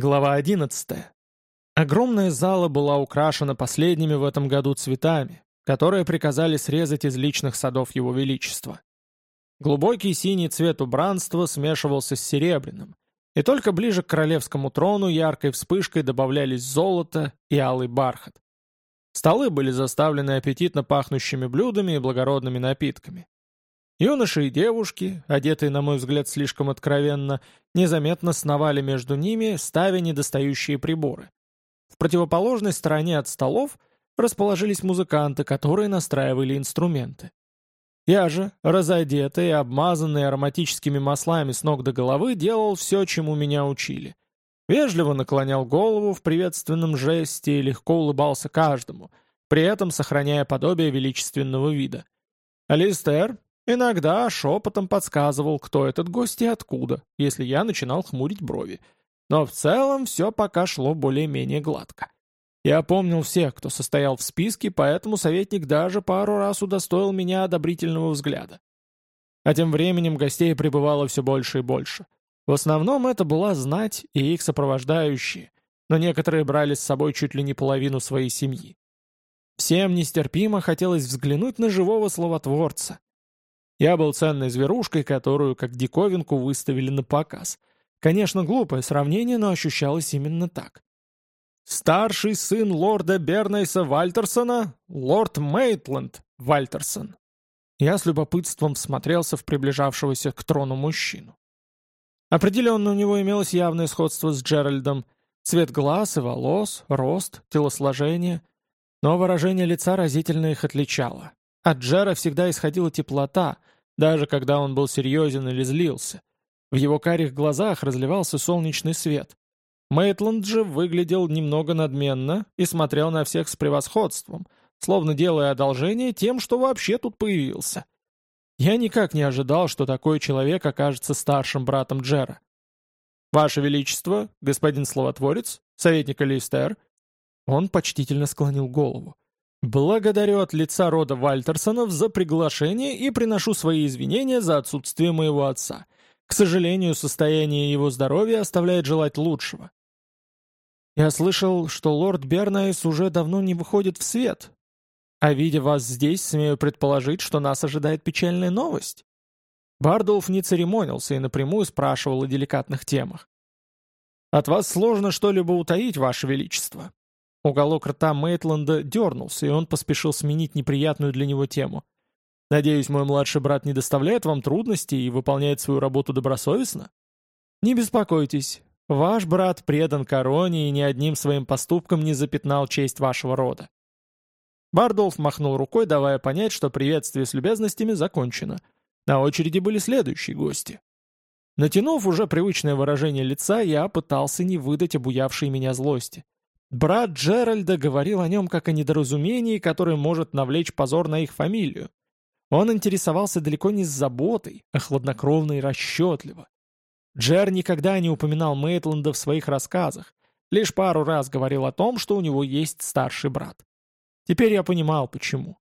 Глава 11. Огромная зала была украшена последними в этом году цветами, которые приказали срезать из личных садов Его Величества. Глубокий синий цвет убранства смешивался с серебряным, и только ближе к королевскому трону яркой вспышкой добавлялись золото и алый бархат. Столы были заставлены аппетитно пахнущими блюдами и благородными напитками. Юноши и девушки, одетые, на мой взгляд, слишком откровенно, незаметно сновали между ними, ставя недостающие приборы. В противоположной стороне от столов расположились музыканты, которые настраивали инструменты. Я же, разодетый и обмазанный ароматическими маслами с ног до головы, делал все, чему меня учили. Вежливо наклонял голову в приветственном жесте и легко улыбался каждому, при этом сохраняя подобие величественного вида. Алистер, Иногда шепотом подсказывал, кто этот гость и откуда, если я начинал хмурить брови. Но в целом все пока шло более-менее гладко. Я помнил всех, кто состоял в списке, поэтому советник даже пару раз удостоил меня одобрительного взгляда. А тем временем гостей прибывало все больше и больше. В основном это была знать и их сопровождающие, но некоторые брали с собой чуть ли не половину своей семьи. Всем нестерпимо хотелось взглянуть на живого словотворца, я был ценной зверушкой, которую, как диковинку, выставили на показ. Конечно, глупое сравнение, но ощущалось именно так. Старший сын лорда Бернейса Вальтерсона — лорд Мейтленд Вальтерсон. Я с любопытством всмотрелся в приближавшегося к трону мужчину. Определенно у него имелось явное сходство с Джеральдом. Цвет глаз и волос, рост, телосложение. Но выражение лица разительно их отличало. От Джера всегда исходила теплота — даже когда он был серьезен или злился. В его карих глазах разливался солнечный свет. Мейтланд же выглядел немного надменно и смотрел на всех с превосходством, словно делая одолжение тем, что вообще тут появился. Я никак не ожидал, что такой человек окажется старшим братом Джера. «Ваше Величество, господин словотворец, советник Алистер...» Он почтительно склонил голову. Благодарю от лица рода Вальтерсонов за приглашение и приношу свои извинения за отсутствие моего отца. К сожалению, состояние его здоровья оставляет желать лучшего. Я слышал, что лорд Бернайс уже давно не выходит в свет. А видя вас здесь, смею предположить, что нас ожидает печальная новость. Бардулф не церемонился и напрямую спрашивал о деликатных темах. «От вас сложно что-либо утаить, Ваше Величество. Уголок рта Мейтленда дернулся, и он поспешил сменить неприятную для него тему. «Надеюсь, мой младший брат не доставляет вам трудностей и выполняет свою работу добросовестно?» «Не беспокойтесь. Ваш брат предан короне и ни одним своим поступком не запятнал честь вашего рода». Бардолф махнул рукой, давая понять, что приветствие с любезностями закончено. На очереди были следующие гости. Натянув уже привычное выражение лица, я пытался не выдать обуявшей меня злости. Брат Джеральда говорил о нем как о недоразумении, которое может навлечь позор на их фамилию. Он интересовался далеко не с заботой, а хладнокровно и расчетливо. Джер никогда не упоминал Мейтленда в своих рассказах, лишь пару раз говорил о том, что у него есть старший брат. Теперь я понимал, почему.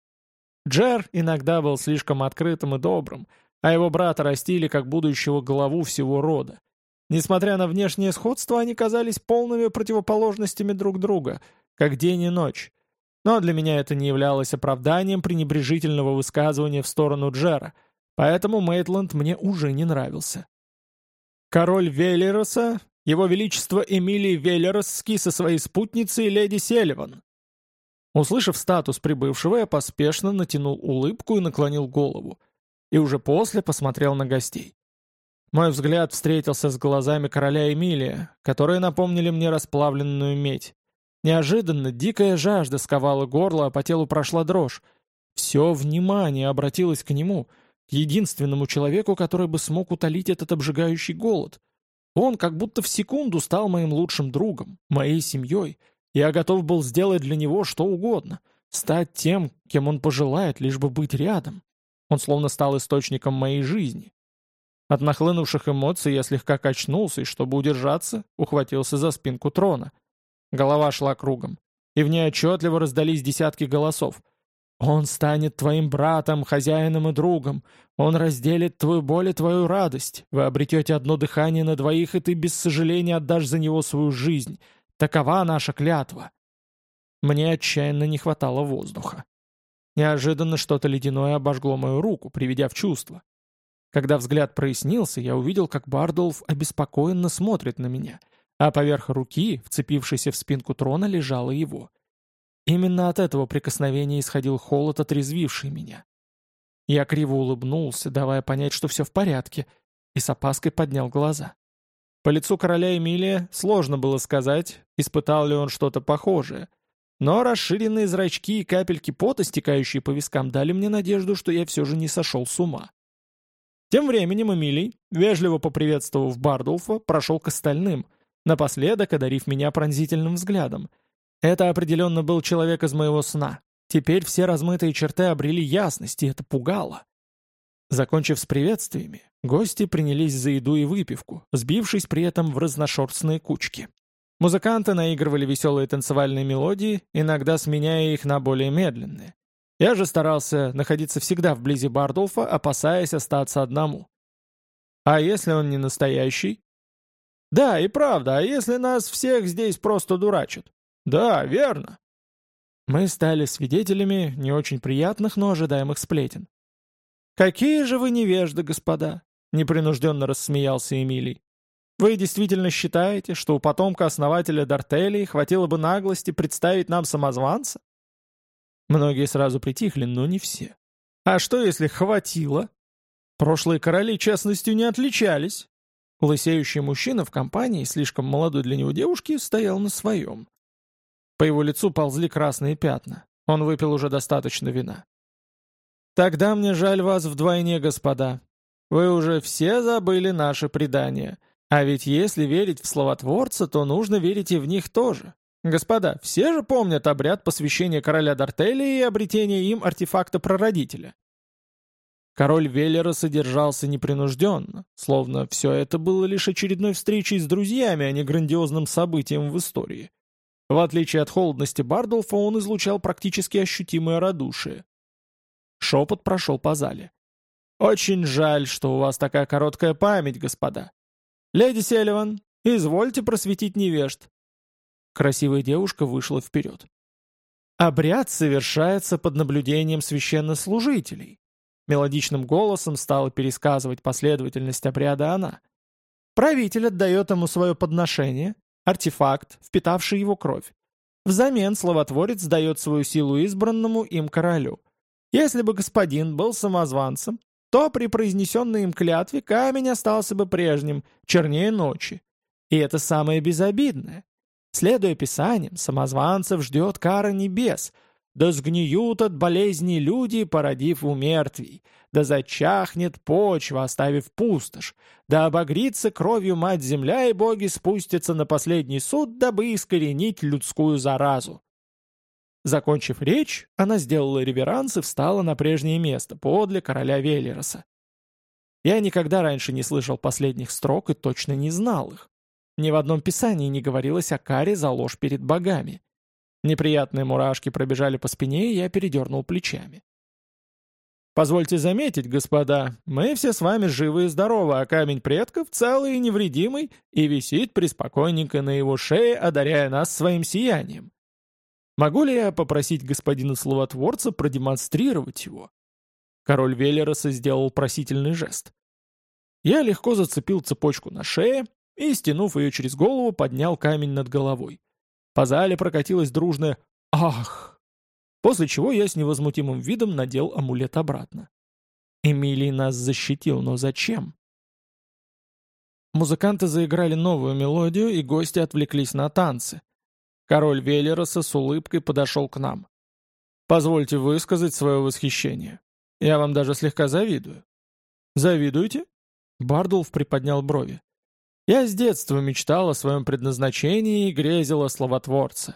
Джер иногда был слишком открытым и добрым, а его брата растили как будущего главу всего рода. Несмотря на внешнее сходство, они казались полными противоположностями друг друга, как день и ночь. Но для меня это не являлось оправданием пренебрежительного высказывания в сторону Джера, поэтому Мейтленд мне уже не нравился. Король Велероса, его величество Эмилий Велеросский со своей спутницей леди Селиван. Услышав статус прибывшего, я поспешно натянул улыбку и наклонил голову. И уже после посмотрел на гостей. Мой взгляд встретился с глазами короля Эмилия, которые напомнили мне расплавленную медь. Неожиданно дикая жажда сковала горло, а по телу прошла дрожь. Все внимание обратилось к нему, к единственному человеку, который бы смог утолить этот обжигающий голод. Он как будто в секунду стал моим лучшим другом, моей семьей. Я готов был сделать для него что угодно, стать тем, кем он пожелает, лишь бы быть рядом. Он словно стал источником моей жизни. От нахлынувших эмоций я слегка качнулся и, чтобы удержаться, ухватился за спинку трона. Голова шла кругом, и в ней отчетливо раздались десятки голосов. Он станет твоим братом, хозяином и другом. Он разделит твою боль и твою радость. Вы обретете одно дыхание на двоих, и ты без сожаления отдашь за него свою жизнь. Такова наша клятва. Мне отчаянно не хватало воздуха. Неожиданно что-то ледяное обожгло мою руку, приведя в чувство. Когда взгляд прояснился, я увидел, как Бардолф обеспокоенно смотрит на меня, а поверх руки, вцепившейся в спинку трона, лежало его. Именно от этого прикосновения исходил холод, отрезвивший меня. Я криво улыбнулся, давая понять, что все в порядке, и с опаской поднял глаза. По лицу короля Эмилия сложно было сказать, испытал ли он что-то похожее. Но расширенные зрачки и капельки пота, стекающие по вискам, дали мне надежду, что я все же не сошел с ума. Тем временем Эмилий, вежливо поприветствовав Бардулфа, прошел к остальным, напоследок одарив меня пронзительным взглядом — это определенно был человек из моего сна. Теперь все размытые черты обрели ясность, и это пугало. Закончив с приветствиями, гости принялись за еду и выпивку, сбившись при этом в разношерстные кучки. Музыканты наигрывали веселые танцевальные мелодии, иногда сменяя их на более медленные. Я же старался находиться всегда вблизи Бардолфа, опасаясь остаться одному. А если он не настоящий? Да, и правда, а если нас всех здесь просто дурачат? «Да, верно». Мы стали свидетелями не очень приятных, но ожидаемых сплетен. «Какие же вы невежды, господа!» — непринужденно рассмеялся Эмилий. «Вы действительно считаете, что у потомка основателя Дартелии хватило бы наглости представить нам самозванца?» Многие сразу притихли, но не все. «А что, если хватило?» Прошлые короли честностью не отличались. Лысеющий мужчина в компании, слишком молодой для него девушки, стоял на своем. По его лицу ползли красные пятна. Он выпил уже достаточно вина. «Тогда мне жаль вас вдвойне, господа. Вы уже все забыли наши предания. А ведь если верить в словотворца, то нужно верить и в них тоже. Господа, все же помнят обряд посвящения короля Дартелии и обретения им артефакта прародителя. Король Веллера содержался непринужденно, словно все это было лишь очередной встречей с друзьями, а не грандиозным событием в истории. В отличие от холодности Бардулфа, он излучал практически ощутимое радушие. Шепот прошел по зале. «Очень жаль, что у вас такая короткая память, господа. Леди Селиван, извольте просветить невежд». Красивая девушка вышла вперед. «Обряд совершается под наблюдением священнослужителей». Мелодичным голосом стала пересказывать последовательность обряда она. Правитель отдает ему свое подношение, артефакт, впитавший его кровь. Взамен словотворец дает свою силу избранному им королю. Если бы господин был самозванцем, то при произнесенной им клятве камень остался бы прежним, чернее ночи. И это самое безобидное. Следуя писаниям, самозванцев ждет кара небес — да сгниют от болезней люди, породив у мертвей, да зачахнет почва, оставив пустошь, да обогрится кровью мать-земля, и боги спустятся на последний суд, дабы искоренить людскую заразу. Закончив речь, она сделала реверанс и встала на прежнее место, подле короля Велероса. Я никогда раньше не слышал последних строк и точно не знал их. Ни в одном писании не говорилось о каре за ложь перед богами. Неприятные мурашки пробежали по спине, и я передернул плечами. «Позвольте заметить, господа, мы все с вами живы и здоровы, а камень предков целый и невредимый и висит преспокойненько на его шее, одаряя нас своим сиянием. Могу ли я попросить господина словотворца продемонстрировать его?» Король Велероса сделал просительный жест. Я легко зацепил цепочку на шее и, стянув ее через голову, поднял камень над головой. По зале прокатилось дружное «Ах!», после чего я с невозмутимым видом надел амулет обратно. Эмилий нас защитил, но зачем? Музыканты заиграли новую мелодию, и гости отвлеклись на танцы. Король Велероса с улыбкой подошел к нам. «Позвольте высказать свое восхищение. Я вам даже слегка завидую». «Завидуете?» Бардулф приподнял брови. Я с детства мечтал о своем предназначении и грезил о словотворце.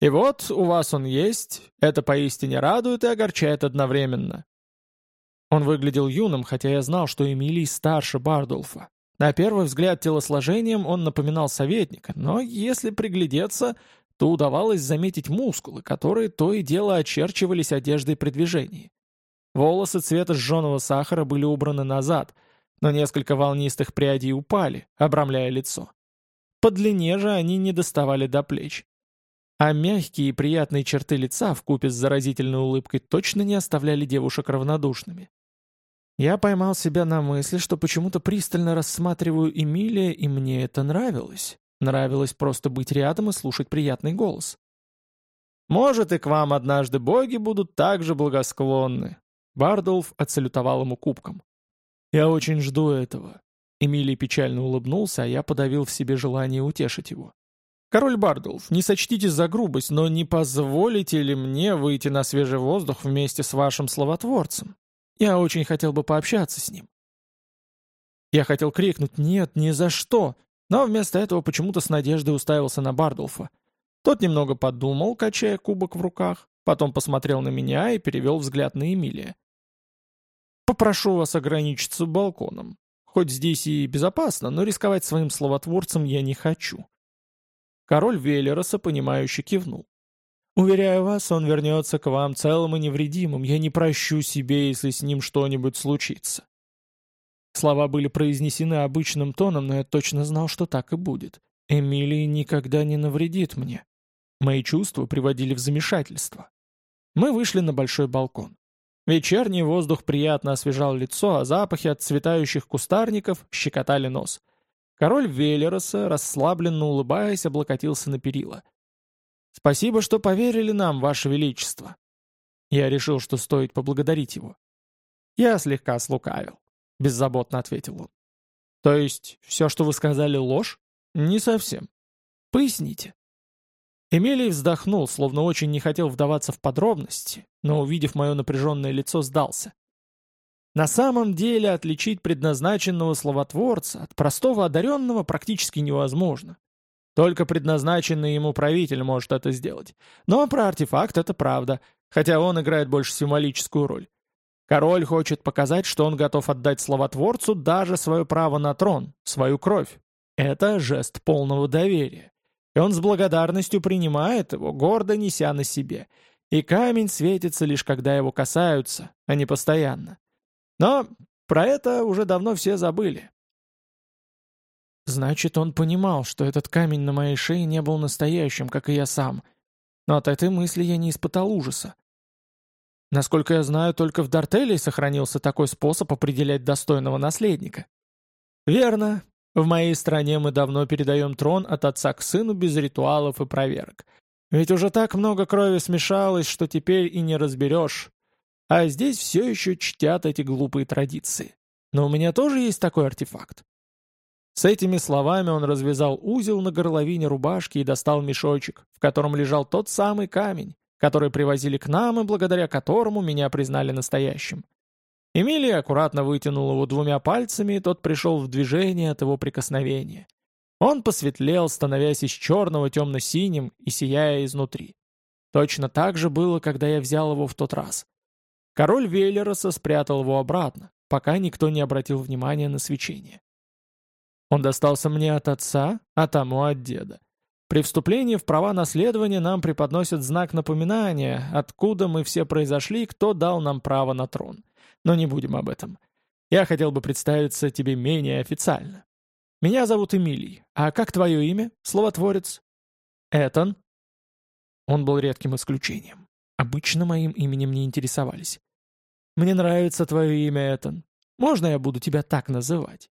И вот у вас он есть, это поистине радует и огорчает одновременно. Он выглядел юным, хотя я знал, что Эмилий старше Бардулфа. На первый взгляд телосложением он напоминал советника, но если приглядеться, то удавалось заметить мускулы, которые то и дело очерчивались одеждой при движении. Волосы цвета сжженного сахара были убраны назад, но несколько волнистых прядей упали, обрамляя лицо. По длине же они не доставали до плеч. А мягкие и приятные черты лица вкупе с заразительной улыбкой точно не оставляли девушек равнодушными. Я поймал себя на мысли, что почему-то пристально рассматриваю Эмилия, и мне это нравилось. Нравилось просто быть рядом и слушать приятный голос. «Может, и к вам однажды боги будут так же благосклонны». Бардулф отсалютовал ему кубком. «Я очень жду этого». Эмилий печально улыбнулся, а я подавил в себе желание утешить его. «Король Бардулф, не сочтите за грубость, но не позволите ли мне выйти на свежий воздух вместе с вашим словотворцем? Я очень хотел бы пообщаться с ним». Я хотел крикнуть «Нет, ни за что!», но вместо этого почему-то с надеждой уставился на Бардулфа. Тот немного подумал, качая кубок в руках, потом посмотрел на меня и перевел взгляд на Эмилия. «Попрошу вас ограничиться балконом. Хоть здесь и безопасно, но рисковать своим словотворцем я не хочу». Король Велероса, понимающе кивнул. «Уверяю вас, он вернется к вам целым и невредимым. Я не прощу себе, если с ним что-нибудь случится». Слова были произнесены обычным тоном, но я точно знал, что так и будет. Эмилия никогда не навредит мне. Мои чувства приводили в замешательство. Мы вышли на большой балкон. Вечерний воздух приятно освежал лицо, а запахи от цветающих кустарников щекотали нос. Король Велероса, расслабленно улыбаясь, облокотился на перила. «Спасибо, что поверили нам, Ваше Величество». Я решил, что стоит поблагодарить его. Я слегка слукавил. — беззаботно ответил он. «То есть все, что вы сказали, ложь?» «Не совсем. Поясните». Эмилий вздохнул, словно очень не хотел вдаваться в подробности, но, увидев мое напряженное лицо, сдался. На самом деле отличить предназначенного словотворца от простого одаренного практически невозможно. Только предназначенный ему правитель может это сделать. Но про артефакт это правда, хотя он играет больше символическую роль. Король хочет показать, что он готов отдать словотворцу даже свое право на трон, свою кровь. Это жест полного доверия. И он с благодарностью принимает его, гордо неся на себе. И камень светится лишь когда его касаются, а не постоянно. Но про это уже давно все забыли. Значит, он понимал, что этот камень на моей шее не был настоящим, как и я сам. Но от этой мысли я не испытал ужаса. Насколько я знаю, только в Дартелии сохранился такой способ определять достойного наследника. Верно. В моей стране мы давно передаем трон от отца к сыну без ритуалов и проверок. Ведь уже так много крови смешалось, что теперь и не разберешь. А здесь все еще чтят эти глупые традиции. Но у меня тоже есть такой артефакт. С этими словами он развязал узел на горловине рубашки и достал мешочек, в котором лежал тот самый камень, который привозили к нам и благодаря которому меня признали настоящим. Эмилия аккуратно вытянул его двумя пальцами, и тот пришел в движение от его прикосновения. Он посветлел, становясь из черного темно-синим и сияя изнутри. Точно так же было, когда я взял его в тот раз. Король Велероса спрятал его обратно, пока никто не обратил внимания на свечение. Он достался мне от отца, а тому от деда. При вступлении в права наследования нам преподносят знак напоминания, откуда мы все произошли и кто дал нам право на трон. Но не будем об этом. Я хотел бы представиться тебе менее официально. Меня зовут Эмилий. А как твое имя, словотворец? Этан. Он был редким исключением. Обычно моим именем не интересовались. Мне нравится твое имя, Этан. Можно я буду тебя так называть?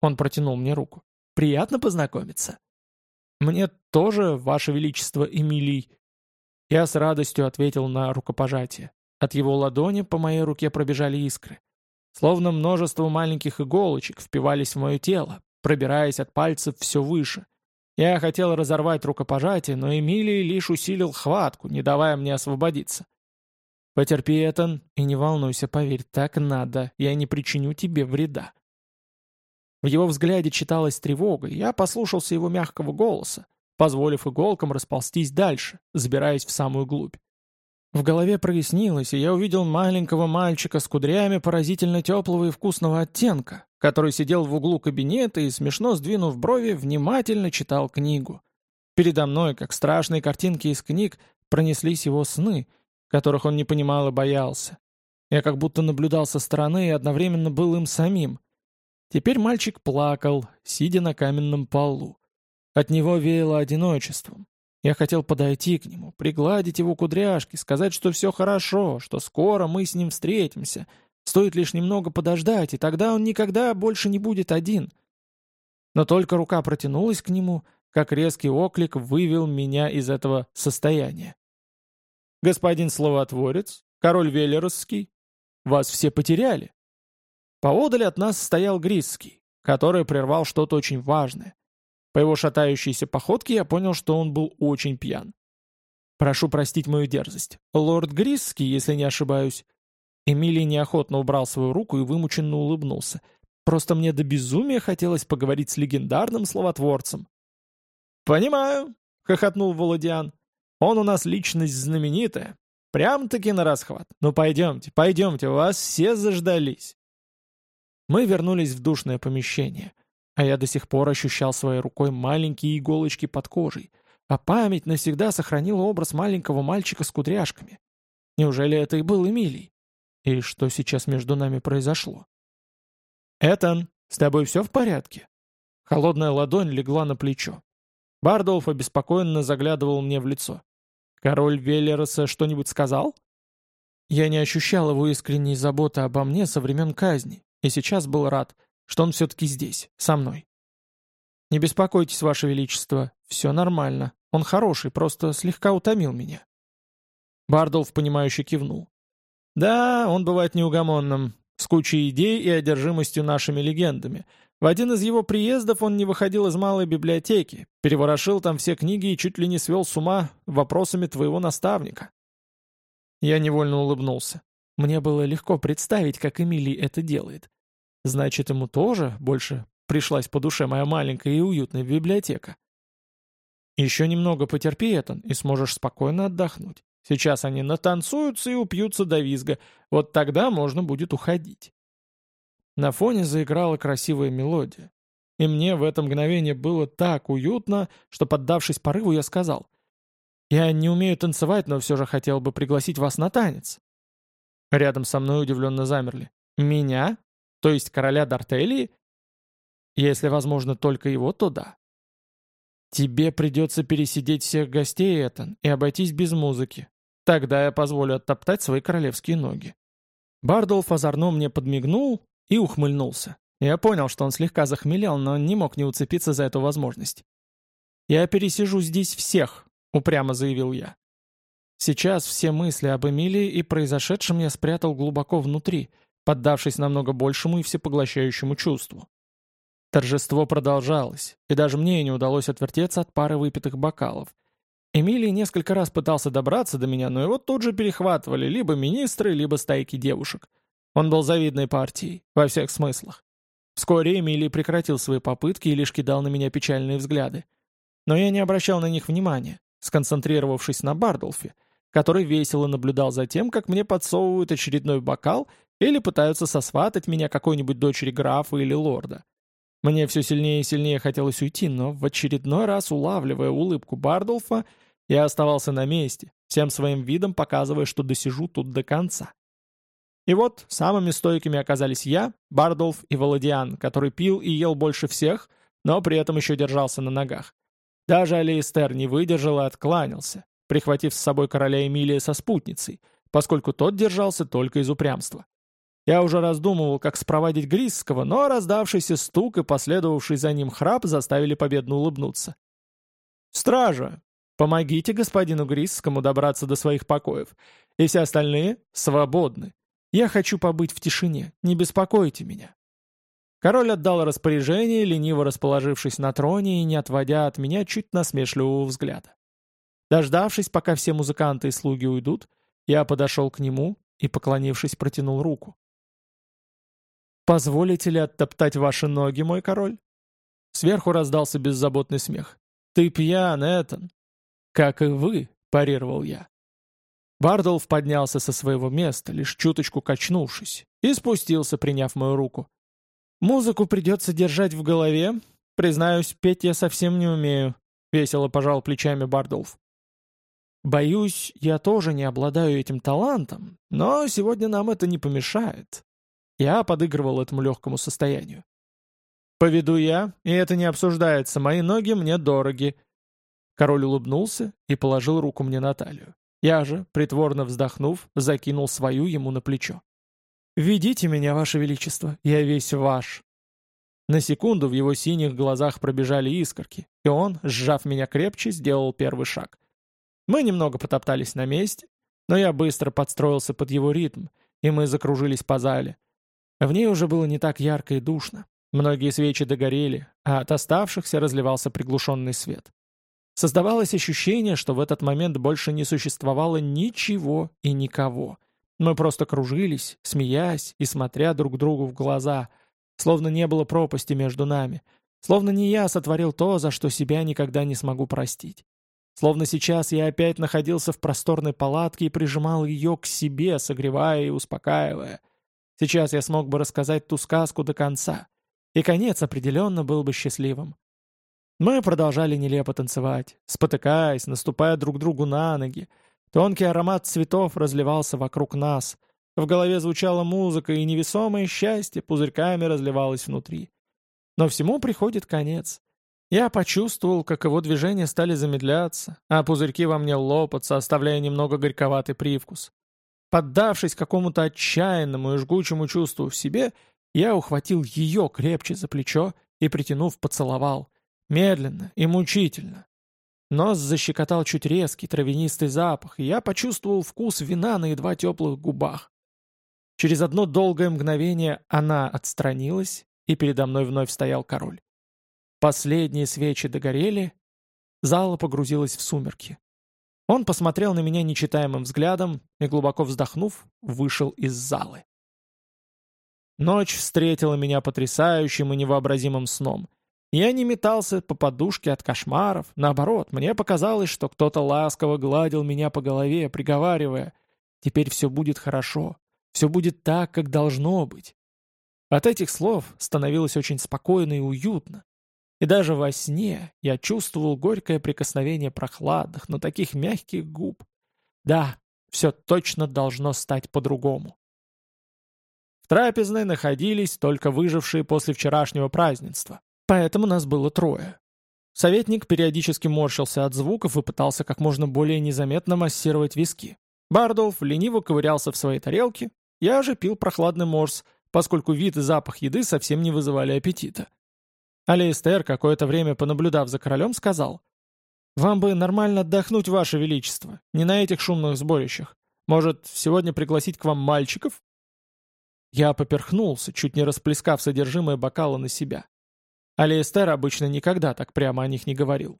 Он протянул мне руку. Приятно познакомиться. «Мне тоже, Ваше Величество, Эмилий». Я с радостью ответил на рукопожатие. От его ладони по моей руке пробежали искры. Словно множество маленьких иголочек впивались в мое тело, пробираясь от пальцев все выше. Я хотел разорвать рукопожатие, но Эмилий лишь усилил хватку, не давая мне освободиться. «Потерпи, Этан, и не волнуйся, поверь, так надо, я не причиню тебе вреда». В его взгляде читалась тревога, и я послушался его мягкого голоса, позволив иголкам расползтись дальше, забираясь в самую глубь. В голове прояснилось, и я увидел маленького мальчика с кудрями поразительно теплого и вкусного оттенка, который сидел в углу кабинета и, смешно сдвинув брови, внимательно читал книгу. Передо мной, как страшные картинки из книг, пронеслись его сны, которых он не понимал и боялся. Я как будто наблюдал со стороны и одновременно был им самим. Теперь мальчик плакал, сидя на каменном полу. От него веяло одиночеством. Я хотел подойти к нему, пригладить его кудряшки, сказать, что все хорошо, что скоро мы с ним встретимся. Стоит лишь немного подождать, и тогда он никогда больше не будет один. Но только рука протянулась к нему, как резкий оклик вывел меня из этого состояния. «Господин словотворец, король Велеросский, вас все потеряли». Поодаль от нас стоял Грисский, который прервал что-то очень важное. По его шатающейся походке я понял, что он был очень пьян. «Прошу простить мою дерзость. Лорд Грисский, если не ошибаюсь». Эмилий неохотно убрал свою руку и вымученно улыбнулся. «Просто мне до безумия хотелось поговорить с легендарным словотворцем». «Понимаю», — хохотнул Володиан. «Он у нас личность знаменитая. Прям-таки на расхват. Ну пойдемте, пойдемте, вас все заждались». Мы вернулись в душное помещение а я до сих пор ощущал своей рукой маленькие иголочки под кожей, а память навсегда сохранила образ маленького мальчика с кудряшками. Неужели это и был Эмилий? И что сейчас между нами произошло? «Этан, с тобой все в порядке?» Холодная ладонь легла на плечо. Бардолф обеспокоенно заглядывал мне в лицо. «Король Веллероса что-нибудь сказал?» Я не ощущал его искренней заботы обо мне со времен казни, и сейчас был рад — что он все-таки здесь, со мной. «Не беспокойтесь, Ваше Величество, все нормально. Он хороший, просто слегка утомил меня». Бардолф, понимающе кивнул. «Да, он бывает неугомонным, с кучей идей и одержимостью нашими легендами. В один из его приездов он не выходил из малой библиотеки, переворошил там все книги и чуть ли не свел с ума вопросами твоего наставника». Я невольно улыбнулся. Мне было легко представить, как Эмилий это делает. Значит, ему тоже больше пришлась по душе моя маленькая и уютная библиотека. Еще немного потерпи, Этан, и сможешь спокойно отдохнуть. Сейчас они натанцуются и упьются до визга. Вот тогда можно будет уходить. На фоне заиграла красивая мелодия. И мне в это мгновение было так уютно, что, поддавшись порыву, я сказал, «Я не умею танцевать, но все же хотел бы пригласить вас на танец». Рядом со мной удивленно замерли. «Меня? То есть короля Дартелии? Если возможно только его, то да. Тебе придется пересидеть всех гостей, Этан, и обойтись без музыки. Тогда я позволю оттоптать свои королевские ноги. Бардолф озорно мне подмигнул и ухмыльнулся. Я понял, что он слегка захмелел, но не мог не уцепиться за эту возможность. «Я пересижу здесь всех», — упрямо заявил я. Сейчас все мысли об Эмилии и произошедшем я спрятал глубоко внутри — поддавшись намного большему и всепоглощающему чувству. Торжество продолжалось, и даже мне не удалось отвертеться от пары выпитых бокалов. Эмилий несколько раз пытался добраться до меня, но его тут же перехватывали либо министры, либо стайки девушек. Он был завидной партией, во всех смыслах. Вскоре Эмилий прекратил свои попытки и лишь кидал на меня печальные взгляды. Но я не обращал на них внимания, сконцентрировавшись на Бардолфе, который весело наблюдал за тем, как мне подсовывают очередной бокал или пытаются сосватать меня какой-нибудь дочери графа или лорда. Мне все сильнее и сильнее хотелось уйти, но в очередной раз, улавливая улыбку Бардолфа, я оставался на месте, всем своим видом показывая, что досижу тут до конца. И вот самыми стойкими оказались я, Бардолф и Володиан, который пил и ел больше всех, но при этом еще держался на ногах. Даже Алиэстер не выдержал и откланялся, прихватив с собой короля Эмилия со спутницей, поскольку тот держался только из упрямства. Я уже раздумывал, как спровадить Грисского, но раздавшийся стук и последовавший за ним храп заставили победно улыбнуться. «Стража! Помогите господину Грисскому добраться до своих покоев, и все остальные свободны. Я хочу побыть в тишине, не беспокойте меня». Король отдал распоряжение, лениво расположившись на троне и не отводя от меня чуть насмешливого взгляда. Дождавшись, пока все музыканты и слуги уйдут, я подошел к нему и, поклонившись, протянул руку. «Позволите ли оттоптать ваши ноги, мой король?» Сверху раздался беззаботный смех. «Ты пьян, Этан!» «Как и вы», — парировал я. Бардолф поднялся со своего места, лишь чуточку качнувшись, и спустился, приняв мою руку. «Музыку придется держать в голове. Признаюсь, петь я совсем не умею. — весело пожал плечами Бардулф. «Боюсь, я тоже не обладаю этим талантом, но сегодня нам это не помешает». Я подыгрывал этому легкому состоянию. «Поведу я, и это не обсуждается, мои ноги мне дороги». Король улыбнулся и положил руку мне на талию. Я же, притворно вздохнув, закинул свою ему на плечо. «Ведите меня, Ваше Величество, я весь ваш». На секунду в его синих глазах пробежали искорки, и он, сжав меня крепче, сделал первый шаг. Мы немного потоптались на месте, но я быстро подстроился под его ритм, и мы закружились по зале. В ней уже было не так ярко и душно. Многие свечи догорели, а от оставшихся разливался приглушенный свет. Создавалось ощущение, что в этот момент больше не существовало ничего и никого. Мы просто кружились, смеясь и смотря друг другу в глаза, словно не было пропасти между нами, словно не я сотворил то, за что себя никогда не смогу простить. Словно сейчас я опять находился в просторной палатке и прижимал ее к себе, согревая и успокаивая. Сейчас я смог бы рассказать ту сказку до конца, и конец определенно был бы счастливым. Мы продолжали нелепо танцевать, спотыкаясь, наступая друг другу на ноги. Тонкий аромат цветов разливался вокруг нас. В голове звучала музыка, и невесомое счастье пузырьками разливалось внутри. Но всему приходит конец. Я почувствовал, как его движения стали замедляться, а пузырьки во мне лопаться, оставляя немного горьковатый привкус. Поддавшись какому-то отчаянному и жгучему чувству в себе, я ухватил ее крепче за плечо и, притянув, поцеловал — Медленно и мучительно. Нос защекотал чуть резкий травянистый запах, и я почувствовал вкус вина на едва теплых губах. Через одно долгое мгновение она отстранилась, и передо мной вновь стоял король. Последние свечи догорели, зала погрузилась в сумерки. Он посмотрел на меня нечитаемым взглядом и, глубоко вздохнув, вышел из залы. Ночь встретила меня потрясающим и невообразимым сном. Я не метался по подушке от кошмаров, наоборот, мне показалось, что кто-то ласково гладил меня по голове, приговаривая «Теперь все будет хорошо, все будет так, как должно быть». От этих слов становилось очень спокойно и уютно. И даже во сне я чувствовал горькое прикосновение прохладных, но таких мягких губ. Да, все точно должно стать по-другому. В трапезной находились только выжившие после вчерашнего празднества. Поэтому нас было трое. Советник периодически морщился от звуков и пытался как можно более незаметно массировать виски. Бардолф лениво ковырялся в своей тарелке, я же пил прохладный морс, поскольку вид и запах еды совсем не вызывали аппетита. Алейстер, какое-то время понаблюдав за королем, сказал, «Вам бы нормально отдохнуть, ваше величество, не на этих шумных сборищах. Может, сегодня пригласить к вам мальчиков?» Я поперхнулся, чуть не расплескав содержимое бокала на себя. Алиэстер обычно никогда так прямо о них не говорил.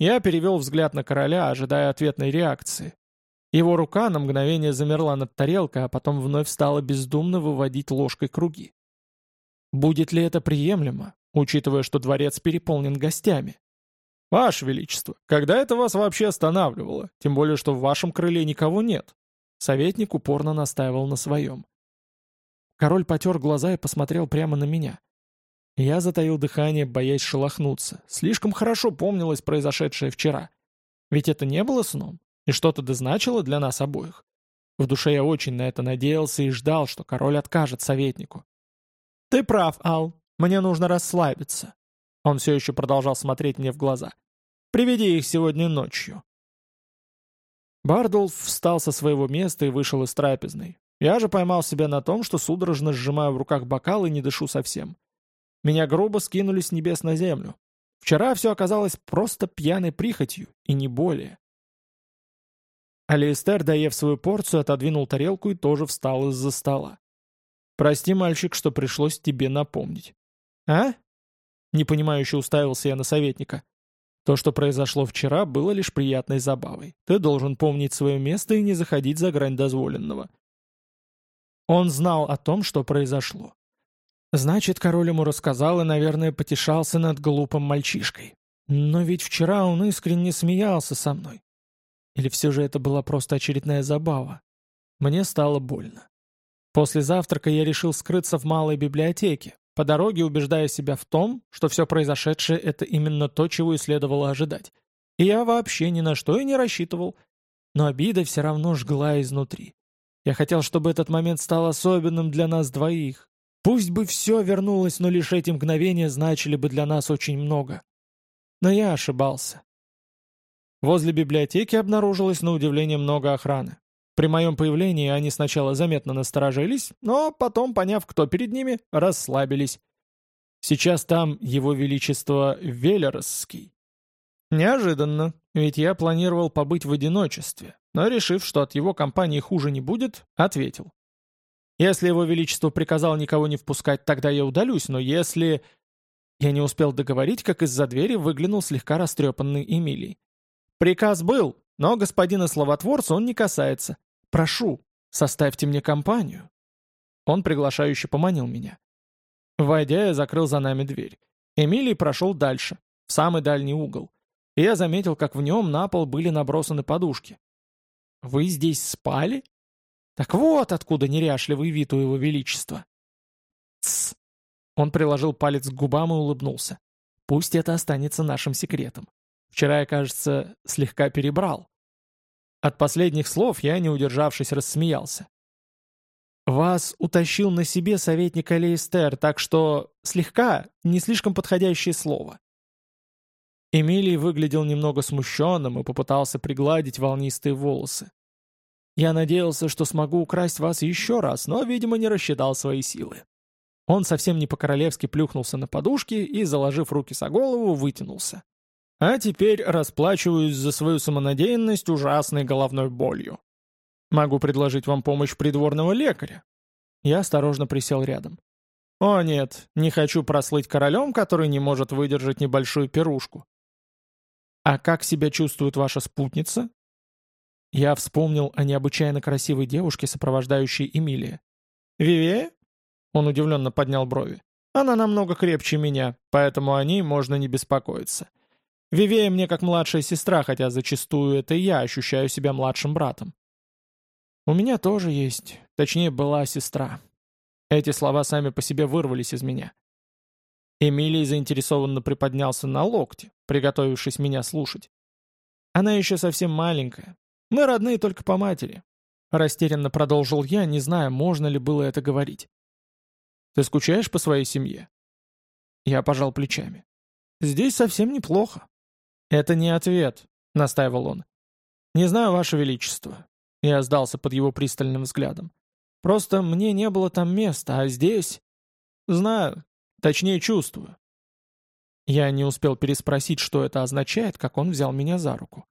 Я перевел взгляд на короля, ожидая ответной реакции. Его рука на мгновение замерла над тарелкой, а потом вновь стала бездумно выводить ложкой круги. Будет ли это приемлемо, учитывая, что дворец переполнен гостями? «Ваше Величество, когда это вас вообще останавливало? Тем более, что в вашем крыле никого нет». Советник упорно настаивал на своем. Король потер глаза и посмотрел прямо на меня. Я затаил дыхание, боясь шелохнуться. Слишком хорошо помнилось произошедшее вчера. Ведь это не было сном, и что-то дозначило для нас обоих. В душе я очень на это надеялся и ждал, что король откажет советнику. «Ты прав, Ал. Мне нужно расслабиться». Он все еще продолжал смотреть мне в глаза. «Приведи их сегодня ночью». Бардулф встал со своего места и вышел из трапезной. Я же поймал себя на том, что судорожно сжимаю в руках бокал и не дышу совсем. Меня грубо скинули с небес на землю. Вчера все оказалось просто пьяной прихотью, и не более. Алиэстер, доев свою порцию, отодвинул тарелку и тоже встал из-за стола. «Прости, мальчик, что пришлось тебе напомнить». «А?» Непонимающе уставился я на советника. «То, что произошло вчера, было лишь приятной забавой. Ты должен помнить свое место и не заходить за грань дозволенного». Он знал о том, что произошло. Значит, король ему рассказал и, наверное, потешался над глупым мальчишкой. Но ведь вчера он искренне смеялся со мной. Или все же это была просто очередная забава? Мне стало больно. После завтрака я решил скрыться в малой библиотеке, по дороге убеждая себя в том, что все произошедшее — это именно то, чего и следовало ожидать. И я вообще ни на что и не рассчитывал. Но обида все равно жгла изнутри. Я хотел, чтобы этот момент стал особенным для нас двоих. Пусть бы все вернулось, но лишь эти мгновения значили бы для нас очень много. Но я ошибался. Возле библиотеки обнаружилось на удивление много охраны. При моем появлении они сначала заметно насторожились, но потом, поняв, кто перед ними, расслабились. Сейчас там его величество Велеросский. Неожиданно, ведь я планировал побыть в одиночестве, но, решив, что от его компании хуже не будет, ответил. Если его величество приказал никого не впускать, тогда я удалюсь, но если... Я не успел договорить, как из-за двери выглянул слегка растрепанный Эмилий. «Приказ был, но господина словотворца он не касается. Прошу, составьте мне компанию». Он приглашающе поманил меня. Войдя, я закрыл за нами дверь. Эмилий прошел дальше, в самый дальний угол. И я заметил, как в нем на пол были набросаны подушки. «Вы здесь спали?» «Так вот откуда неряшливый вид у его величества». «Тсс!» Он приложил палец к губам и улыбнулся. «Пусть это останется нашим секретом. Вчера я, кажется, слегка перебрал. От последних слов я, не удержавшись, рассмеялся. «Вас утащил на себе советник Алейстер, так что слегка — не слишком подходящее слово». Эмилий выглядел немного смущенным и попытался пригладить волнистые волосы. «Я надеялся, что смогу украсть вас еще раз, но, видимо, не рассчитал свои силы». Он совсем не по-королевски плюхнулся на подушки и, заложив руки за голову, вытянулся. А теперь расплачиваюсь за свою самонадеянность ужасной головной болью. Могу предложить вам помощь придворного лекаря. Я осторожно присел рядом. О нет, не хочу прослыть королем, который не может выдержать небольшую пирушку. А как себя чувствует ваша спутница? Я вспомнил о необычайно красивой девушке, сопровождающей Эмилия. «Вивея?» Он удивленно поднял брови. «Она намного крепче меня, поэтому о ней можно не беспокоиться. Вивея мне как младшая сестра, хотя зачастую это я ощущаю себя младшим братом. У меня тоже есть, точнее была сестра. Эти слова сами по себе вырвались из меня. Эмилий заинтересованно приподнялся на локте, приготовившись меня слушать. Она еще совсем маленькая. Мы родные только по матери. Растерянно продолжил я, не зная, можно ли было это говорить. Ты скучаешь по своей семье? Я пожал плечами. Здесь совсем неплохо. «Это не ответ», — настаивал он. «Не знаю, Ваше Величество». Я сдался под его пристальным взглядом. «Просто мне не было там места, а здесь...» «Знаю. Точнее, чувствую». Я не успел переспросить, что это означает, как он взял меня за руку.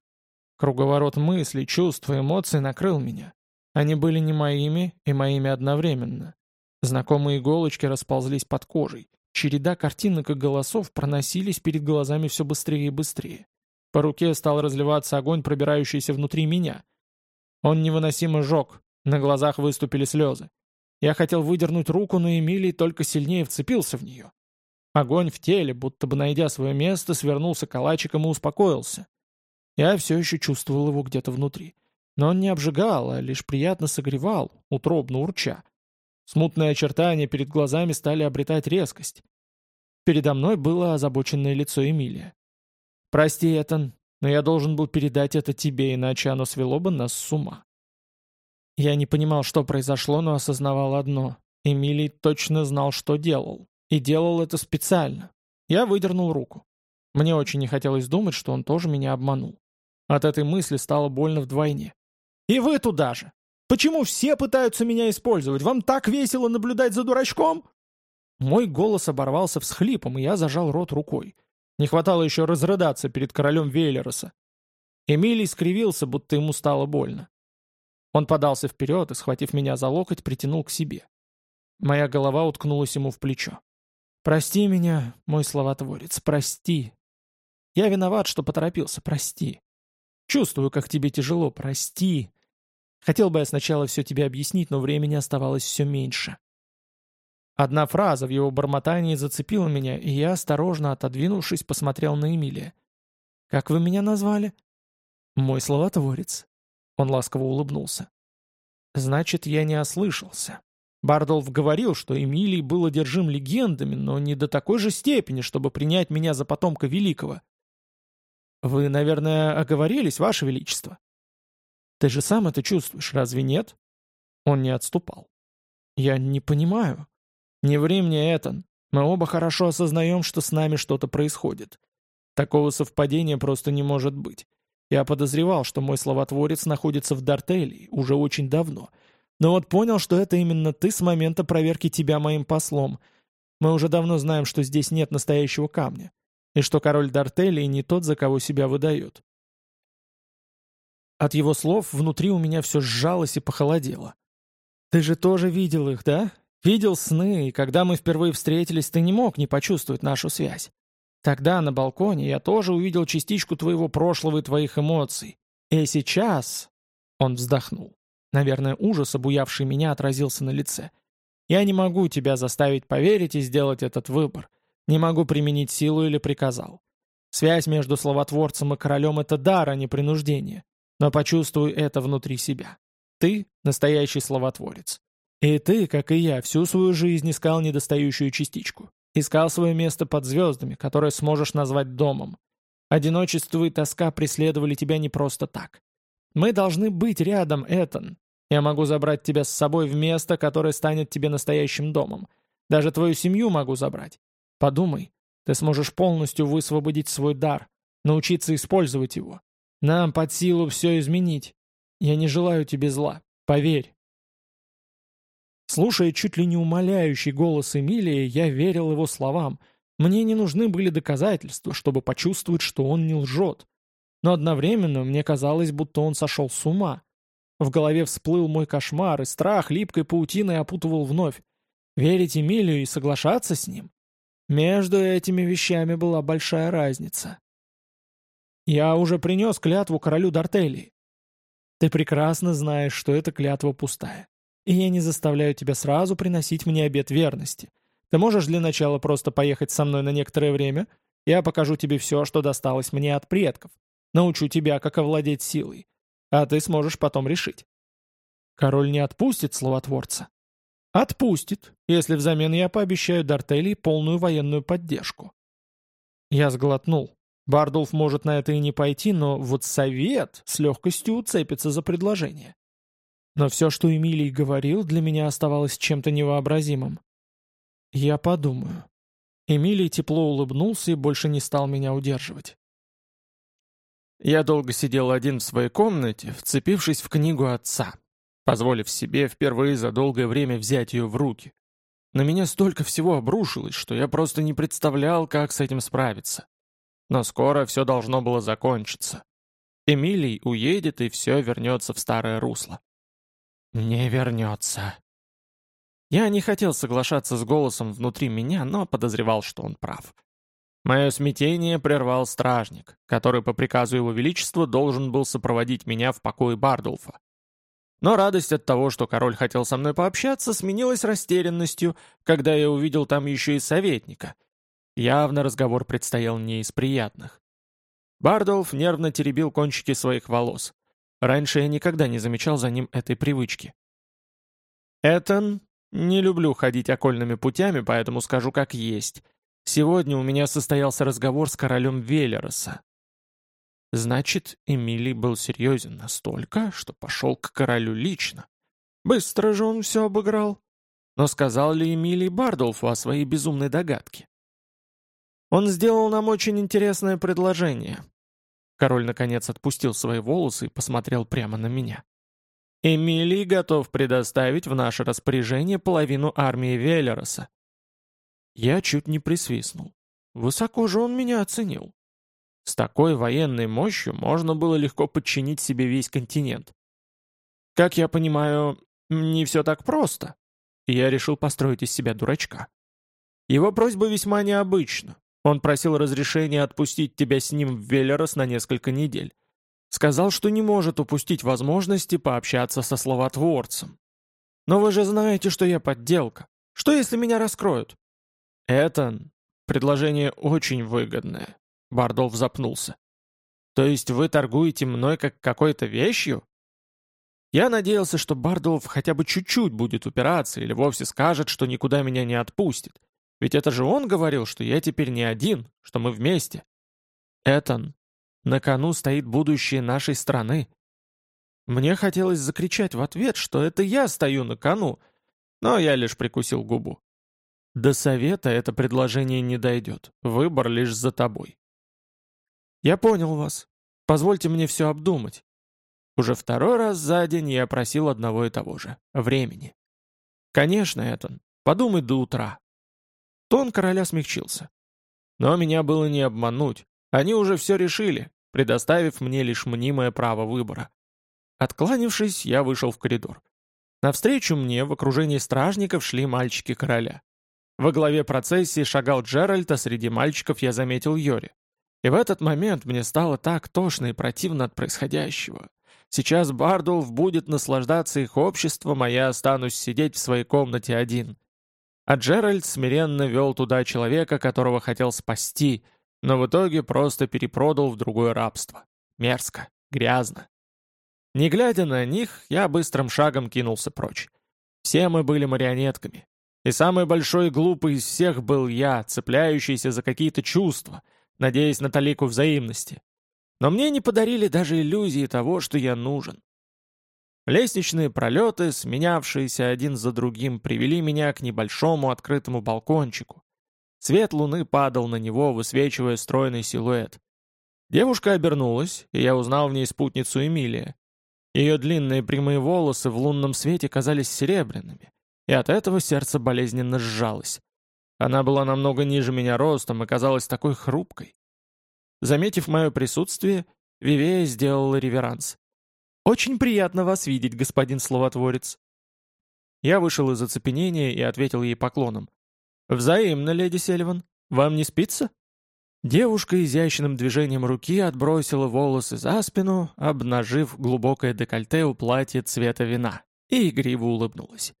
Круговорот мыслей, чувств и эмоций накрыл меня. Они были не моими и моими одновременно. Знакомые иголочки расползлись под кожей. Череда картинок и голосов проносились перед глазами все быстрее и быстрее. По руке стал разливаться огонь, пробирающийся внутри меня. Он невыносимо жег, на глазах выступили слезы. Я хотел выдернуть руку, но Эмилий только сильнее вцепился в нее. Огонь в теле, будто бы найдя свое место, свернулся калачиком и успокоился. Я все еще чувствовал его где-то внутри. Но он не обжигал, а лишь приятно согревал, утробно урча. Смутные очертания перед глазами стали обретать резкость. Передо мной было озабоченное лицо Эмилия. «Прости, Этан, но я должен был передать это тебе, иначе оно свело бы нас с ума». Я не понимал, что произошло, но осознавал одно. Эмилий точно знал, что делал. И делал это специально. Я выдернул руку. Мне очень не хотелось думать, что он тоже меня обманул. От этой мысли стало больно вдвойне. «И вы туда же! Почему все пытаются меня использовать? Вам так весело наблюдать за дурачком?» Мой голос оборвался всхлипом, и я зажал рот рукой. Не хватало еще разрыдаться перед королем Вейлероса. Эмилий скривился, будто ему стало больно. Он подался вперед и, схватив меня за локоть, притянул к себе. Моя голова уткнулась ему в плечо. «Прости меня, мой словотворец, прости. Я виноват, что поторопился, прости. Чувствую, как тебе тяжело, прости. Хотел бы я сначала все тебе объяснить, но времени оставалось все меньше. Одна фраза в его бормотании зацепила меня, и я, осторожно отодвинувшись, посмотрел на Эмилия. «Как вы меня назвали?» «Мой словотворец». Он ласково улыбнулся. «Значит, я не ослышался. Бардолф говорил, что Эмилий был одержим легендами, но не до такой же степени, чтобы принять меня за потомка Великого. Вы, наверное, оговорились, Ваше Величество? Ты же сам это чувствуешь, разве нет? Он не отступал. Я не понимаю. Не ври мне, Этан. Мы оба хорошо осознаем, что с нами что-то происходит. Такого совпадения просто не может быть. Я подозревал, что мой словотворец находится в Дартелии уже очень давно. Но вот понял, что это именно ты с момента проверки тебя моим послом. Мы уже давно знаем, что здесь нет настоящего камня. И что король Дартелии не тот, за кого себя выдает. От его слов внутри у меня все сжалось и похолодело. «Ты же тоже видел их, да? Видел сны, и когда мы впервые встретились, ты не мог не почувствовать нашу связь. Тогда на балконе я тоже увидел частичку твоего прошлого и твоих эмоций. И сейчас...» Он вздохнул. Наверное, ужас, обуявший меня, отразился на лице. «Я не могу тебя заставить поверить и сделать этот выбор. Не могу применить силу или приказал. Связь между словотворцем и королем — это дар, а не принуждение. Но почувствуй это внутри себя. Ты — настоящий словотворец. И ты, как и я, всю свою жизнь искал недостающую частичку. Искал свое место под звездами, которое сможешь назвать домом. Одиночество и тоска преследовали тебя не просто так. Мы должны быть рядом, Этан. Я могу забрать тебя с собой в место, которое станет тебе настоящим домом. Даже твою семью могу забрать. Подумай, ты сможешь полностью высвободить свой дар, научиться использовать его. Нам под силу все изменить. Я не желаю тебе зла, поверь. Слушая чуть ли не умоляющий голос Эмилии, я верил его словам. Мне не нужны были доказательства, чтобы почувствовать, что он не лжет. Но одновременно мне казалось, будто он сошел с ума. В голове всплыл мой кошмар, и страх липкой паутиной опутывал вновь. Верить Эмилию и соглашаться с ним? Между этими вещами была большая разница. Я уже принес клятву королю Дартелии. Ты прекрасно знаешь, что эта клятва пустая и я не заставляю тебя сразу приносить мне обет верности. Ты можешь для начала просто поехать со мной на некоторое время? Я покажу тебе все, что досталось мне от предков. Научу тебя, как овладеть силой. А ты сможешь потом решить. Король не отпустит словотворца. Отпустит, если взамен я пообещаю Дартелии полную военную поддержку. Я сглотнул. Бардулф может на это и не пойти, но вот совет с легкостью уцепится за предложение. Но все, что Эмилий говорил, для меня оставалось чем-то невообразимым. «Я подумаю». Эмилий тепло улыбнулся и больше не стал меня удерживать. Я долго сидел один в своей комнате, вцепившись в книгу отца, позволив себе впервые за долгое время взять ее в руки. На меня столько всего обрушилось, что я просто не представлял, как с этим справиться. Но скоро все должно было закончиться. Эмилий уедет, и все вернется в старое русло. «Не вернется». Я не хотел соглашаться с голосом внутри меня, но подозревал, что он прав. Мое смятение прервал стражник, который по приказу его величества должен был сопроводить меня в покое Бардулфа. Но радость от того, что король хотел со мной пообщаться, сменилась растерянностью, когда я увидел там еще и советника. Явно разговор предстоял не из приятных. Бардулф нервно теребил кончики своих волос. Раньше я никогда не замечал за ним этой привычки. Этон, не люблю ходить окольными путями, поэтому скажу как есть. Сегодня у меня состоялся разговор с королем Велероса. Значит, Эмилий был серьезен настолько, что пошел к королю лично. Быстро же он все обыграл. Но сказал ли Эмилий Бардулфу о своей безумной догадке? Он сделал нам очень интересное предложение. Король, наконец, отпустил свои волосы и посмотрел прямо на меня. «Эмилий готов предоставить в наше распоряжение половину армии Велероса». Я чуть не присвистнул. Высоко же он меня оценил. С такой военной мощью можно было легко подчинить себе весь континент. Как я понимаю, не все так просто. я решил построить из себя дурачка. Его просьба весьма необычна. Он просил разрешения отпустить тебя с ним в Велерос на несколько недель. Сказал, что не может упустить возможности пообщаться со словотворцем. Но вы же знаете, что я подделка. Что, если меня раскроют? Это предложение очень выгодное. Бардолф запнулся. То есть вы торгуете мной как какой-то вещью? Я надеялся, что Бардулов хотя бы чуть-чуть будет упираться или вовсе скажет, что никуда меня не отпустит. Ведь это же он говорил, что я теперь не один, что мы вместе. Этан, на кону стоит будущее нашей страны. Мне хотелось закричать в ответ, что это я стою на кону, но я лишь прикусил губу. До совета это предложение не дойдет, выбор лишь за тобой. Я понял вас. Позвольте мне все обдумать. Уже второй раз за день я просил одного и того же — времени. Конечно, Этон, подумай до утра. Тон короля смягчился. Но меня было не обмануть. Они уже все решили, предоставив мне лишь мнимое право выбора. Откланившись, я вышел в коридор. Навстречу мне в окружении стражников шли мальчики короля. Во главе процессии шагал Джеральд, а среди мальчиков я заметил Йори. И в этот момент мне стало так тошно и противно от происходящего. Сейчас Бардулф будет наслаждаться их обществом, а я останусь сидеть в своей комнате один. А Джеральд смиренно вел туда человека, которого хотел спасти, но в итоге просто перепродал в другое рабство. Мерзко, грязно. Не глядя на них, я быстрым шагом кинулся прочь. Все мы были марионетками. И самый большой и глупый из всех был я, цепляющийся за какие-то чувства, надеясь на талику взаимности. Но мне не подарили даже иллюзии того, что я нужен. Лестничные пролеты, сменявшиеся один за другим, привели меня к небольшому открытому балкончику. Свет луны падал на него, высвечивая стройный силуэт. Девушка обернулась, и я узнал в ней спутницу Эмилия. Ее длинные прямые волосы в лунном свете казались серебряными, и от этого сердце болезненно сжалось. Она была намного ниже меня ростом и казалась такой хрупкой. Заметив мое присутствие, Вивея сделала реверанс. «Очень приятно вас видеть, господин словотворец». Я вышел из оцепенения и ответил ей поклоном. «Взаимно, леди Сельван. Вам не спится?» Девушка изящным движением руки отбросила волосы за спину, обнажив глубокое декольте у платья цвета вина, и игриво улыбнулась.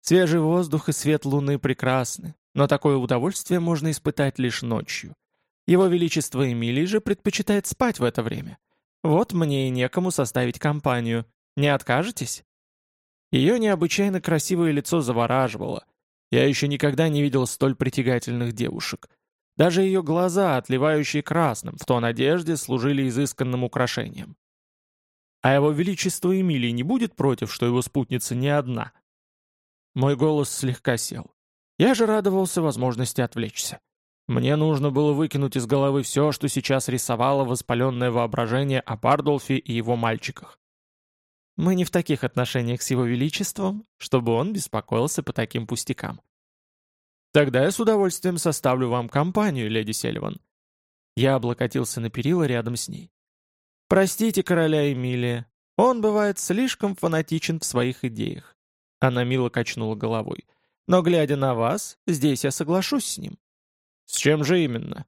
Свежий воздух и свет луны прекрасны, но такое удовольствие можно испытать лишь ночью. Его Величество Эмилий же предпочитает спать в это время. Вот мне и некому составить компанию. Не откажетесь?» Ее необычайно красивое лицо завораживало. Я еще никогда не видел столь притягательных девушек. Даже ее глаза, отливающие красным, в тон одежде, служили изысканным украшением. А его величество Эмилий не будет против, что его спутница не одна? Мой голос слегка сел. Я же радовался возможности отвлечься. Мне нужно было выкинуть из головы все, что сейчас рисовало воспаленное воображение о Бардолфе и его мальчиках. Мы не в таких отношениях с его величеством, чтобы он беспокоился по таким пустякам. Тогда я с удовольствием составлю вам компанию, леди Сельван. Я облокотился на перила рядом с ней. Простите короля Эмилия, он бывает слишком фанатичен в своих идеях. Она мило качнула головой. Но глядя на вас, здесь я соглашусь с ним. «С чем же именно?»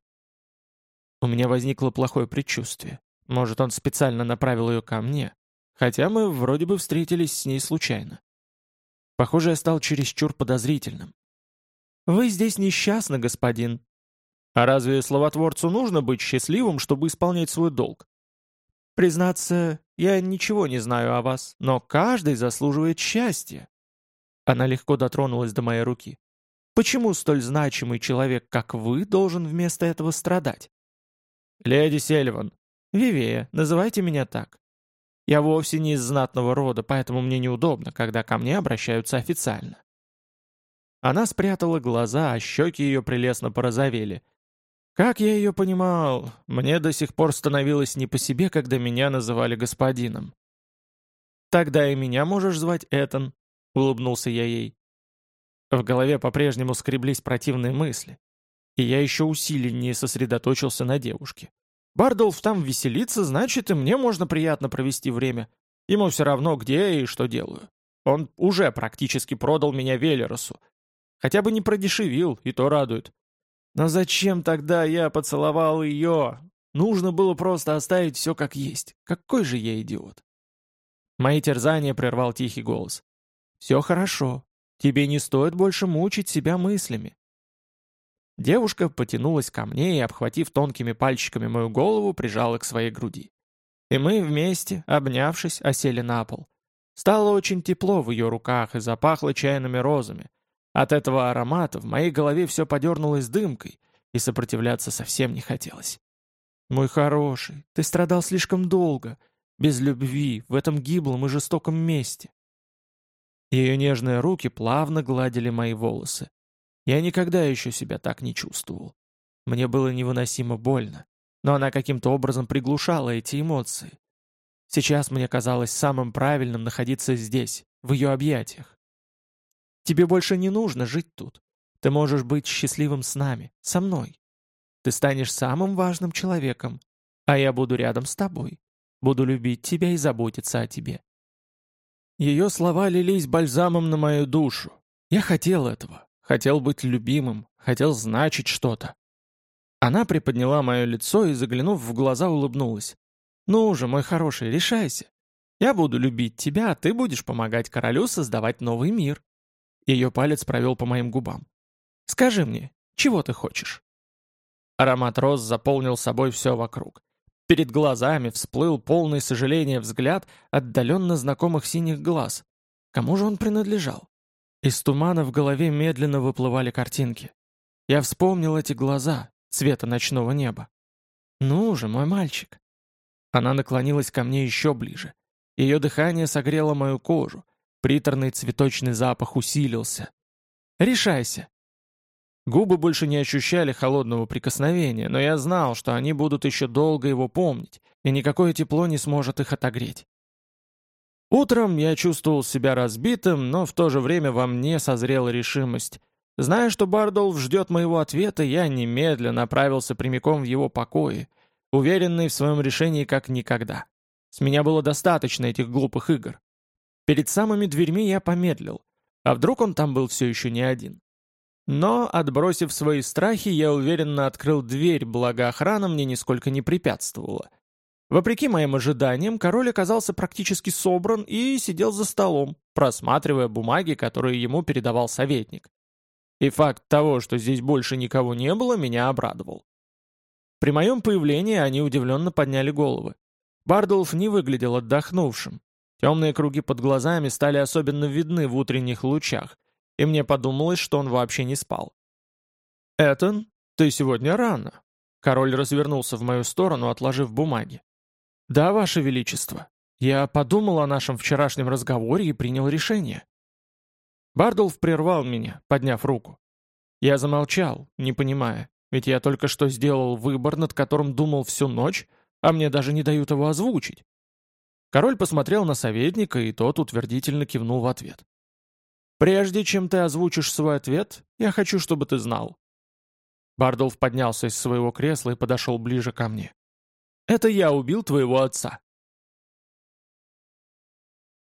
У меня возникло плохое предчувствие. Может, он специально направил ее ко мне, хотя мы вроде бы встретились с ней случайно. Похоже, я стал чересчур подозрительным. «Вы здесь несчастны, господин». «А разве словотворцу нужно быть счастливым, чтобы исполнять свой долг?» «Признаться, я ничего не знаю о вас, но каждый заслуживает счастья». Она легко дотронулась до моей руки. Почему столь значимый человек, как вы, должен вместо этого страдать? Леди Сельван, Вивея, называйте меня так. Я вовсе не из знатного рода, поэтому мне неудобно, когда ко мне обращаются официально. Она спрятала глаза, а щеки ее прелестно порозовели. Как я ее понимал, мне до сих пор становилось не по себе, когда меня называли господином. «Тогда и меня можешь звать Этан», — улыбнулся я ей. В голове по-прежнему скреблись противные мысли. И я еще усиленнее сосредоточился на девушке. Бардолф там веселится, значит, и мне можно приятно провести время. Ему все равно, где и что делаю. Он уже практически продал меня Велеросу. Хотя бы не продешевил, и то радует. Но зачем тогда я поцеловал ее? Нужно было просто оставить все как есть. Какой же я идиот. Мои терзания прервал тихий голос. «Все хорошо. Тебе не стоит больше мучить себя мыслями». Девушка потянулась ко мне и, обхватив тонкими пальчиками мою голову, прижала к своей груди. И мы вместе, обнявшись, осели на пол. Стало очень тепло в ее руках и запахло чайными розами. От этого аромата в моей голове все подернулось дымкой, и сопротивляться совсем не хотелось. «Мой хороший, ты страдал слишком долго, без любви, в этом гиблом и жестоком месте». Ее нежные руки плавно гладили мои волосы. Я никогда еще себя так не чувствовал. Мне было невыносимо больно, но она каким-то образом приглушала эти эмоции. Сейчас мне казалось самым правильным находиться здесь, в ее объятиях. Тебе больше не нужно жить тут. Ты можешь быть счастливым с нами, со мной. Ты станешь самым важным человеком, а я буду рядом с тобой. Буду любить тебя и заботиться о тебе. Ее слова лились бальзамом на мою душу. Я хотел этого. Хотел быть любимым, хотел значить что-то. Она приподняла мое лицо и, заглянув в глаза, улыбнулась. «Ну уже, мой хороший, решайся. Я буду любить тебя, а ты будешь помогать королю создавать новый мир». Ее палец провел по моим губам. «Скажи мне, чего ты хочешь?» Аромат роз заполнил собой все вокруг. Перед глазами всплыл полный сожаления взгляд отдаленно знакомых синих глаз. Кому же он принадлежал? Из тумана в голове медленно выплывали картинки. Я вспомнил эти глаза, цвета ночного неба. «Ну же, мой мальчик!» Она наклонилась ко мне еще ближе. Ее дыхание согрело мою кожу. Приторный цветочный запах усилился. «Решайся!» Губы больше не ощущали холодного прикосновения, но я знал, что они будут еще долго его помнить, и никакое тепло не сможет их отогреть. Утром я чувствовал себя разбитым, но в то же время во мне созрела решимость. Зная, что Бардолф ждет моего ответа, я немедленно направился прямиком в его покои, уверенный в своем решении как никогда. С меня было достаточно этих глупых игр. Перед самыми дверьми я помедлил. А вдруг он там был все еще не один? Но, отбросив свои страхи, я уверенно открыл дверь, благо охрана мне нисколько не препятствовала — Вопреки моим ожиданиям, король оказался практически собран и сидел за столом, просматривая бумаги, которые ему передавал советник. И факт того, что здесь больше никого не было, меня обрадовал. При моем появлении они удивленно подняли головы. Бардулф не выглядел отдохнувшим. Темные круги под глазами стали особенно видны в утренних лучах, и мне подумалось, что он вообще не спал. «Этон, ты сегодня рано». Король развернулся в мою сторону, отложив бумаги. «Да, Ваше Величество. Я подумал о нашем вчерашнем разговоре и принял решение». Бардулф прервал меня, подняв руку. Я замолчал, не понимая, ведь я только что сделал выбор, над которым думал всю ночь, а мне даже не дают его озвучить. Король посмотрел на советника, и тот утвердительно кивнул в ответ. «Прежде чем ты озвучишь свой ответ, я хочу, чтобы ты знал». Бардулф поднялся из своего кресла и подошел ближе ко мне. Это я убил твоего отца.